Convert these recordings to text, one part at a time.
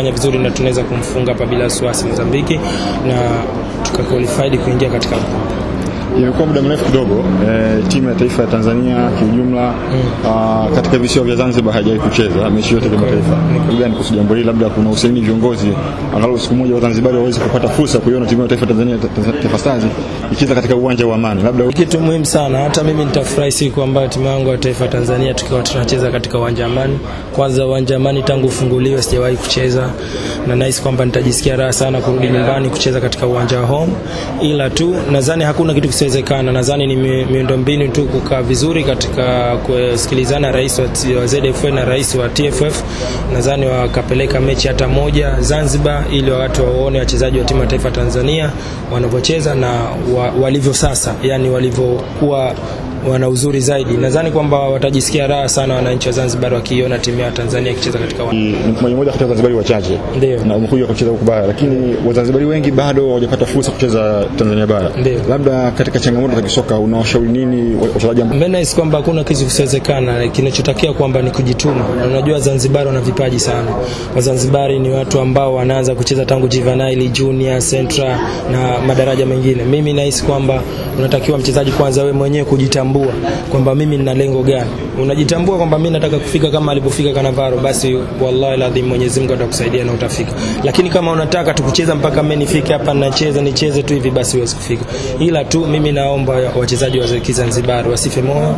tumefanya vizuri na tunaweza kumfunga hapa bila wasiwasi Mozambiki na tukaqualified kuingia katika Imekuwa muda mrefu kidogo e, timu ya taifa ya Tanzania kiujumla mm. katika visiwa vya Zanzibar haijawahi kucheza mechi yote kimataifa. Ni gani kuhusu jambo hili? Labda kuna usaini viongozi angalau siku moja Wazanzibari waweze kupata fursa kuiona timu ya taifa ya Tanzania Taifa Stars ikicheza katika uwanja wa Amani. Labda kitu muhimu sana, hata mimi nitafurahi siku ambayo timu yangu ya taifa Tanzania tukiwa tunacheza katika uwanja wa Amani. Kwanza uwanja wa Amani tangu ufunguliwe sijawahi kucheza, na nahisi kwamba nitajisikia raha sana kurudi nyumbani kucheza katika uwanja wa home, ila tu nadhani hakuna kitu kisiwezekana. Nadhani ni miundombinu tu kukaa vizuri katika kusikilizana, rais wa ZFF na rais wa TFF, nadhani wakapeleka mechi hata moja Zanzibar, ili watu waone wachezaji wa timu ya taifa Tanzania wanavyocheza na wa, walivyo sasa, yani walivyokuwa wana uzuri zaidi. Nadhani kwamba watajisikia raha sana wananchi wa Zanzibar wakiona timu ya Tanzania ikicheza katika ni mmoja kati ya Wazanzibari wachache Ndio. na umekuja kucheza huko bara, lakini Wazanzibari wengi bado hawajapata fursa kucheza Tanzania bara. Ndio. Labda katika changamoto za kisoka unawashauri nini wachezaji Mimi nahisi kwamba hakuna kitu kisiwezekana, kinachotakiwa kwamba ni kujituma. Unajua Zanzibar wana vipaji sana. Wazanzibari ni watu ambao wanaanza kucheza tangu juvenile, junior, central na madaraja mengine. Mimi nahisi kwamba unatakiwa mchezaji kwanza wewe mwenyewe kujitambua kwamba mimi nina lengo gani. Unajitambua kwamba mimi nataka kufika kama alipofika Kanavaro, basi wallahi ladhim Mwenyezi Mungu atakusaidia na utafika. Lakini kama unataka tukucheza mpaka mimi nifike hapa nacheza nicheze tu hivi, basi huwezi kufika. Ila tu mimi naomba wachezaji wa Zanzibar wasife moyo,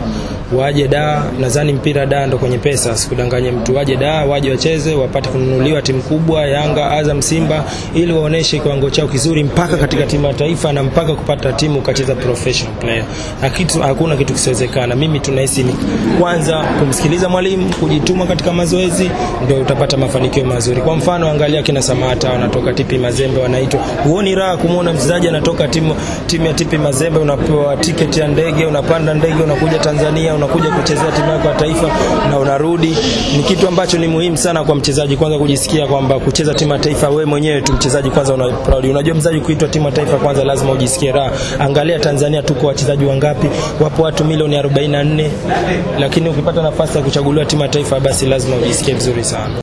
waje da. Nadhani mpira da ndo kwenye pesa, sikudanganye mtu. Waje da, waje wacheze, wapate kununuliwa timu kubwa, Yanga, Azam, Simba, ili waoneshe kiwango chao kizuri mpaka katika timu ya taifa na mpaka kupata timu ukacheza professional player. Hakuna kitu kisiwezekana. Mimi tunahisi ni kwanza kumsikiliza mwalimu, kujituma katika mazoezi, ndio utapata mafanikio mazuri. Kwa mfano, angalia kina Samata wanatoka Tipi Mazembe, wanaitwa. Huoni raha kumwona mchezaji anatoka timu timu ya Tipi Mazembe, unapewa tiketi ya ndege, unapanda ndege, unakuja Tanzania, unakuja kuchezea timu yako ya taifa na unarudi. Ni kitu ambacho ni muhimu sana kwa mchezaji kwanza kujisikia kwamba kucheza timu ya taifa, wewe mwenyewe tu mchezaji kwanza una proud. Unajua mchezaji kuitwa timu ya taifa kwanza lazima ujisikie raha. Angalia Tanzania tuko wachezaji wangapi? Wapo watu milioni 44, lakini ukipata nafasi ya kuchaguliwa timu ya taifa basi lazima ujisikie vizuri sana.